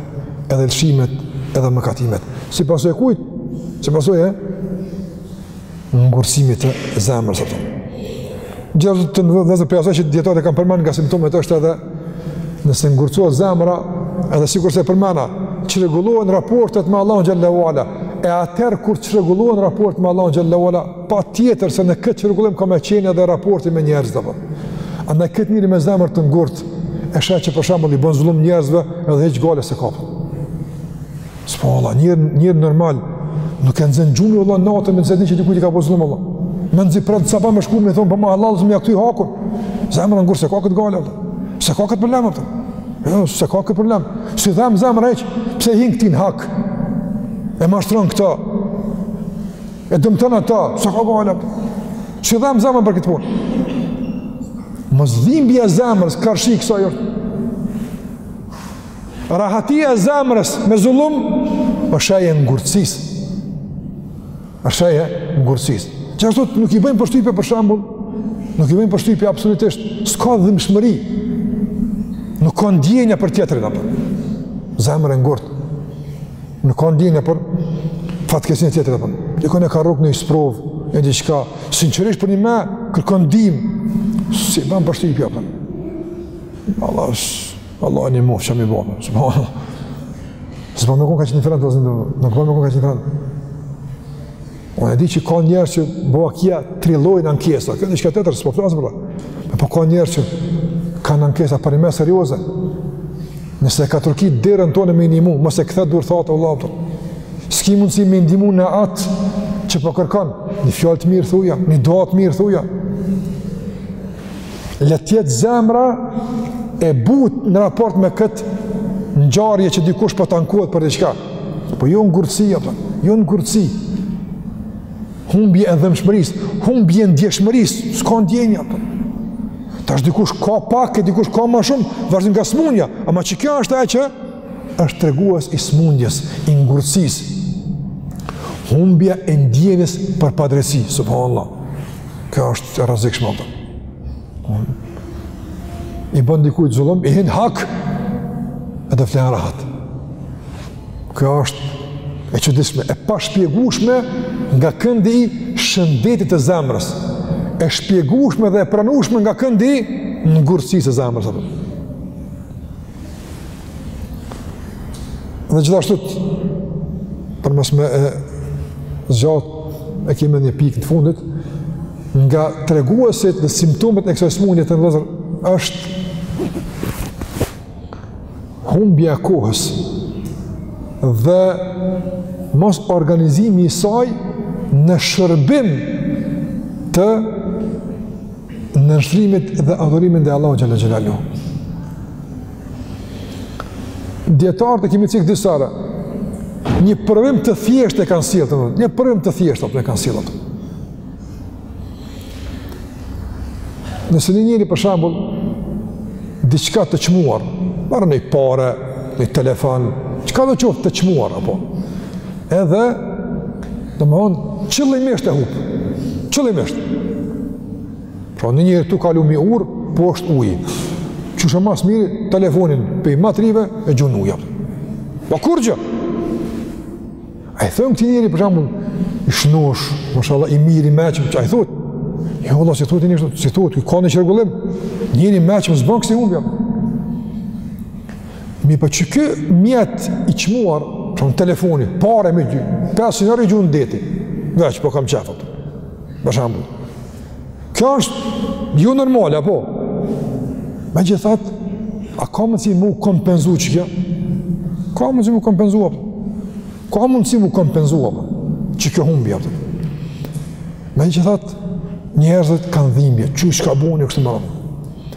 edhe lëshimet edhe mëkatimet. Si pasojë e kujt, si pasojë e, ngurtësimit të zemrës, a kupton. Gjithashtu të nderuar vëllezër prej asaj që dijetarët e kanë përmend nga simptomet është edhe nëse ngurcohet zemra edhe sikurse përmenda çrregullohen raportet me Allahun xhel-le ue ala e atëherë kur çrregullohen raportet me Allahun xhel-le ue ala patjetër se në këtë çrregullim ka me qenë edhe raportet me njerëz, a kupton, andaj këtë njeri me zemër të ngurtë e sheh ti që për shembull i bën zullum njerëzve edhe hiç gajle s'e kap Spo Allah, njeri, njeri normal, nuk e nxen gjumi Allah natën me nëse di që dikujt i ka bo zullum Allah. Mezi pret sabah me shku me thonë, po ma Allah, me ja kthy hakun. Zemra e ngurtë, s'e ka këtë gajle, Allah. S'e ka këtë problem, Allah. Jo, s'e ka këtë problem. S'i dhem zemra hiç, pse i hin këtij në hak. E mashtron këta. E dëmton ata, s'e ka gajle, Allah. S'i dhem zemra për këtë punë. Mosdhimbja e zemrës, karshi kësaj jërë. Rahatia e zemrës me zullum është shejë e ngurtësisë. Është shejë e ngurtësisë. Gjithashtu nuk i bën më përshtypje për shembull, nuk i bën më përshtypje absolutisht. S'ka dhimbshmëri. Nuk ka ndjenja për tjetrin apo. Zemra e ngurtë. Nuk ka ndjenja për fatkeqësinë e tjetrit apo. Dikon e ka rrokë një sprovë, e diçka, sinqerisht përnjime kërkon ndihmë. S'i bën përshtypje apo. Allah Allah e ndihmoftë që mi bo, që po, që po me konë ka që një frendë, ozim, në konë me konë ka që një frendë. Unë e di që ka njerëz që bëha kia trillojnë ankesa, kjo diçka tjetër, s'po flas për ta, ama po ka njerëz që kanë ankesa përnjime serioze, nëse ka troki derën tonde me i ndihmu, mos e kthe duarthatë, Allah, për. s'ki mundësi me i ndihmu në atë që po kërkon, një fjalë të mirë thuja, një dua të mirë thuja, Le të jetë zemra e butë në raport me këtë ngjarje që dikush po t'ankohet për diçka. Po jo ngurtësi apo, jo ngurtësi. Humbja e dhëmshmërisë, humbja e ndjeshmërisë, s'ka ndjenja apo. Tash dikush ka pak e dikush ka më shumë, vazhdon nga smunja, ama qekjo është ajo që është tregues i smundjes, i ngurtësisë. Humbja e ndjenjës për padrejtësi, subhanallahu. Kjo është e rrezikshme apo? I bën dikujt zullum, i hin hak edhe flen rahat. Kjo është e çuditshme, e pashpjegushme nga këndi i shëndetit të zemrës, e shpjegushme dhe e pranushme nga këndi i ngurtësisë së zemrës. Atë. Dhe gjithashtu për mos me e zgjat e kemi një pikë të fundit nga treguesit dhe simptomat e kësaj sëmundje vëllezër është humbja e kohës dhe mosorganizimi i saj në shërbim të nënshtrimit dhe adhurimit ndaj Allahut xhelle xhelaluhu. Dijetarët e kimisë disa. Një provim të thjeshtë e kanë sjellë, një provim të thjeshtë e kanë sjellë atë. Nëse një njeri për shembull diçka të çmuar, marrë një pare, një telefon, çkado qoftë të çmuar, apo? Edhe domethonë, qëllimisht e hup. Qëllimisht. Pra një njeri tu kalu mi urë, poshtë uji. Kështu ma së miri, telefonin prej maltrive, e gjun n'ujë. Po kurgjë? A i thomë këtij njeri, për shembull, i shnosh, mashallah, i mirë, i meçëm, çka i thotë? Jo, vallah, s'i thotë njeri, s'i thotë, ky ka një çrregullim, njeri i meçëm s'bën kësi humbje. Mirëpo qe ky mjet i çmuar, qe telefoni, pare me dy, pesë mijë i gjun n'deti, veç, po kam qef, për shembull. Kjo është jonormale, apo? Megjithatë, a ka mundësi m'u kompenzu qe kjo? Ka mundësi m'u kompenzu, apo? Ka mundësi m'u kompenzu, apo? Qe kjo humbje, apo? Megjithatë, njerëzit kanë dhimbje, çka boni, kështu më rëmë?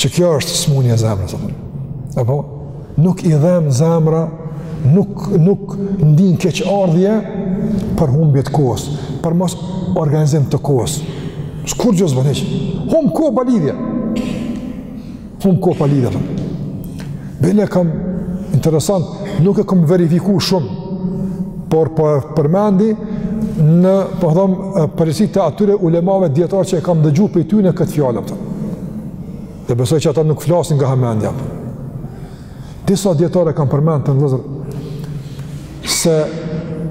Qe kjo është smundje e zemrës, apo? Nuk i dhemb zemra, nuk, nuk ndin keqardhje për humbje të kohës, për mosorganizim të kohës. S'kurgjë s'bon hiç. Humb kohë pa lidhje. Humb kohë pa lidhje, apo? Bile e kam, interesant, nuk e kam verifiku shumë, por po e përmendi në, po thom, përgjegjësi të atyre ulemave dijetarë që e kam dëgju prej tyne këtë fjalë, apo. Dhe besoj që ata nuk flasin nga hamendja. Disa dijetarë e kanë përmend të nëzër, se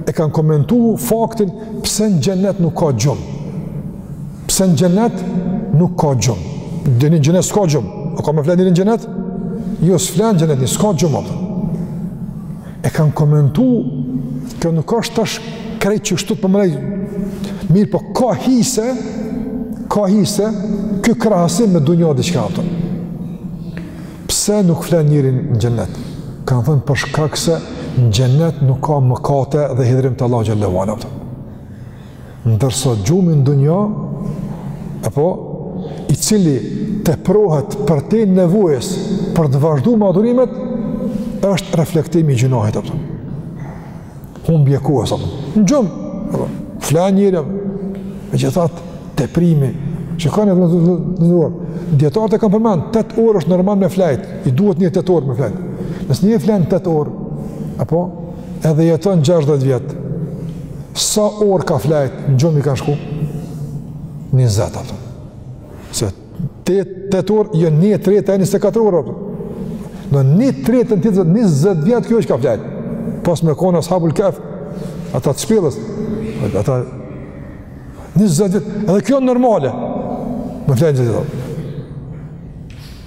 e kanë komentu faktin pse në xhenet nuk ka gjumë. Pse në xhenet nuk ka gjumë. Dhe në xhenet s'ka gjumë. A ka me flenë njeri n'xhenet? Jo, s'flen n'xhenet njeri, s'ka gjumë atë. E kanë komentu, kjo nuk është tash krejt qashtu po merre, mirëpo ka hise, ka hise, ky krahasim me dunja dhe çka atë. Pse nuk flen njeri në xhenet? Kanë thënë për shkak se në xhenet nuk ka mëkate dhe hidhërim të Allahut xhelle ve ala. Ndërsa gjumi në dunja apo i cili teprohet përtej nevojës për të vazhduar me adhurimet është reflektim i gjynahit apo. Humbje e kohës, apo. Në gjumë, apo. Flen njeri, apo. Megjithatë, teprimi. Që ka një të dhuar. Djetarët e kam përmend, 8 orë është normal me flajt. I duhet një 8 orë me flajt. Nëse një flen 8 orë, apo, edhe jeton 60 vjet. Sa orë ka flajt, në gjumë i kanë shku? 20, apo. Se tetë orët janë një e treta e njëzet e katër orëve një e treta njëzet njëzet vjet kjo është ka fletë pos me konë ashabul kehf ata të shpellës ata njëzet vjet edhe kjo në normale me fletë gjithë dhe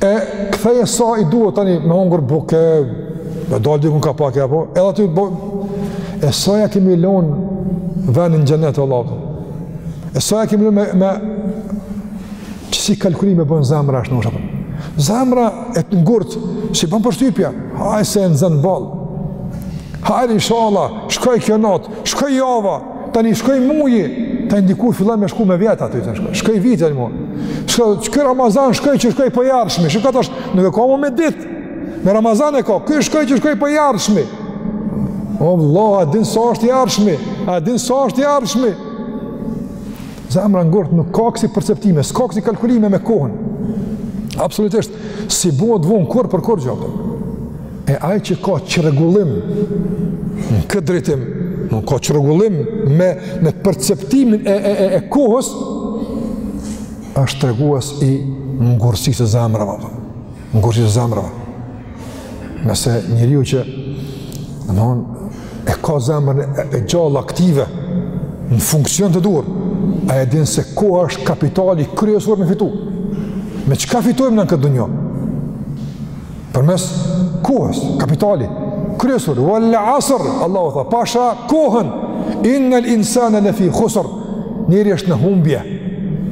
e ktheje sa i duhet tani me hongër bukë me dalë dikun kapak e apo edhe aty bo, e sa ja kemi lonë venin xhenetit Allah e sa ja kemi lonë me, me Që si kalkulim e bon zemra e shnoshë. Zemra e ngurtë, s'i bon përshtypje, hajt se e nxën ballë. Hajt inshalla, shkoj kjo natë, shkoj java, tani shkoj muji, tani diku fillon me shku me vjet aty, të shkoj, shkoj viti, një muj. Shkoj, që ky Ramazan shkoj që shkoj po i ardhshmi, shiko tash, nuk e ka mo me ditë, me Ramazan e ka, ky shkoj që shkoj po i ardhshmi. O, Allah, a din sa është i ardhshmi, a din sa është i ardhshmi, Zemra e ngurtë nuk ka kësi perceptime, s'ka kësi kalkulime me kohën. Absolutisht, s'i bohet vonë kurrë për kurrgjo. E ai që ka çrregullim në këtë drejtim, nuk ka çrregullim me, me perceptimin e, e, e, e kohës, është tregues i ngurësisë së zemrave. ngurësisë zemrave. Nëse njeriu që domthon e ka zemrën e, e gjallë aktive në funksion të duhur, ai e din se koha është kapitali kryesor me fitu. Me çka fitojmë në këtë dunja? Përmes kohës, kapitali kryesor, wal asr, Allahu tha, pasha kohën. Innal insana lafi khusr. njeri është në humbje,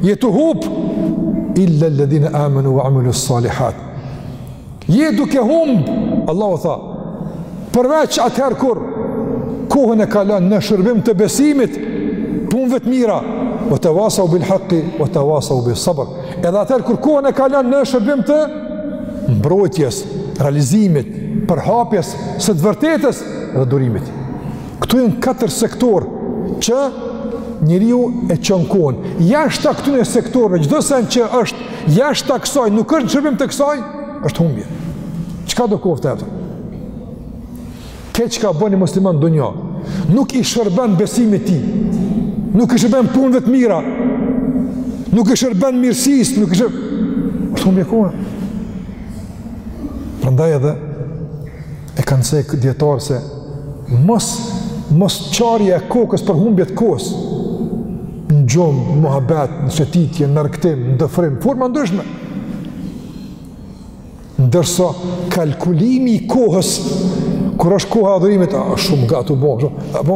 je tu hup, illa ledhine amenu wa amilu salihat. Je duke humb, Allahu tha, përveç atëherë kur kohën e kalon në shërbim të besimit, punëve të mira, wa tawasau bil haqi, wa tawasau bil sabër. Edhe atëherë kur kohën e kalon në shërbim të mbrojtjes, realizimit, përhapjes së të vërtetës dhe durimit. Këto janë katër sektorë që njeriu e çon kohën. Jashtta këtyne sektorëve, çdo sen që është jashtta kësaj, nuk është në shërbim të kësaj, është humbje. Çkado koftë ajo. Krejt çka bën ni musliman dunja, nuk i shërben besimit tij, nuk i shërben punëve të mira, nuk i shërben mirësisë, nuk i shërben... është humbje kohe. Prandaj edhe, e kanë cekë dijetarët se mos, mos çarja e kokës për humbje të kohës në gjumë, në muhabet, në shëtitje, në argëtim, në dëfrim, por më ndryshme ndërsa kalkulimi i kohës kur është koha e adhurimit, a shumë gat u bo, shumë, apo,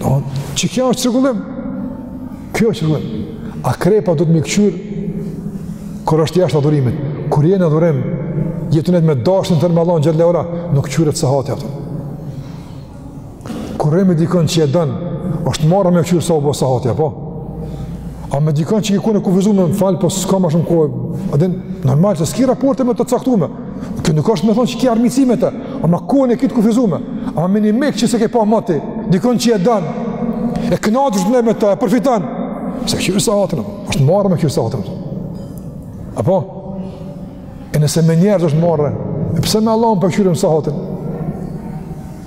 Po, që kjo është çrregullim. Kjo është çrregullim. Akrepat duhet me i këqyr kur është jashtë adhurimit. Kur je në adhurim, je tu nejt me t'dashtun tënd, me Allahun xhele, ora nuk kqyret, sahati, apo. Kur rri me dikon që e don, është marre me kqyr sa u bo sahati, apo? A me dikon që ki kohën e kufizume, më fal, po s'kam ma shumë kohë, a din, normal që s'ki raporte me të caktume, kjo nuk është me thonë që ki armiqësi me të, ama kohën e ki të kufizume, a me një mik që s'e ke pa moti, dikon që e don, e kënaqesh me të, e përfiton, s'e kqyr sahatin, është marre me kqyr sahatin, apo, e nëse me njerëz është marre, e pse me Allahun po e kqyrim sahatin,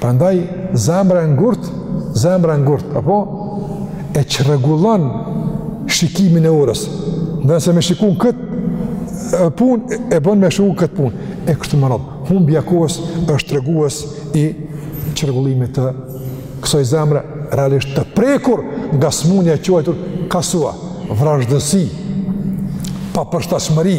Prandaj zemra e ngurtë, zemra e ngurtë, apo e çrregullon shikimin e orës. Nëse me shiku kët punë e bën me shiku kët punë. E kështu me radhë. Humbja e kohës është tregues i çrregullimit të kësaj zemre realisht të prekur nga smunja e quajtur kasua, vrazhdësi, papërshtatshmëri.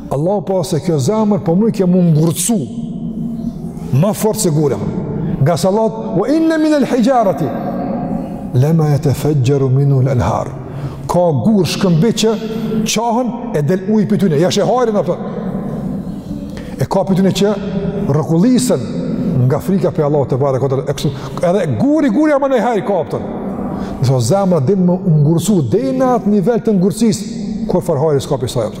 Allahu pa se kjo zemër po mujke m'u ngurcu ma fort se guri ngase thotë wa inna min al hijarati lama yatafajjaru minhu al anhar ka gur shkëmbi që çahen e del uji prej tyne jashtë e hajrin ato e ka prej tyne që rrokullisen nga frika prej Allahit tebareke teala e kështu edhe guri guri ama ni hajr ka prej tij ndërsa zemra din m'u ngurcu deri në atë nivel të ngurcisë kur farë hajri s'ka prej saj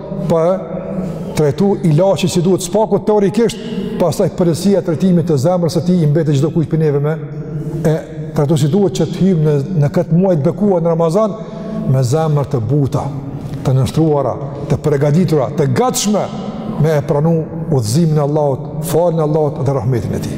pa e trajtu ilaçi si duhet së paku teorikisht, pastaj përgjësia e trajtimit të zemrës së tij i mbetet çdokujt prej neve me e trajtu si duhet që të hyjmë në në këtë muaj të bekuar në Ramazan me zemra të buta, të nënshtruara, të përgatitura, të gatshme me e pranu udhëzimin e Allahut, faljen e Allahut dhe rahmetin e Tij.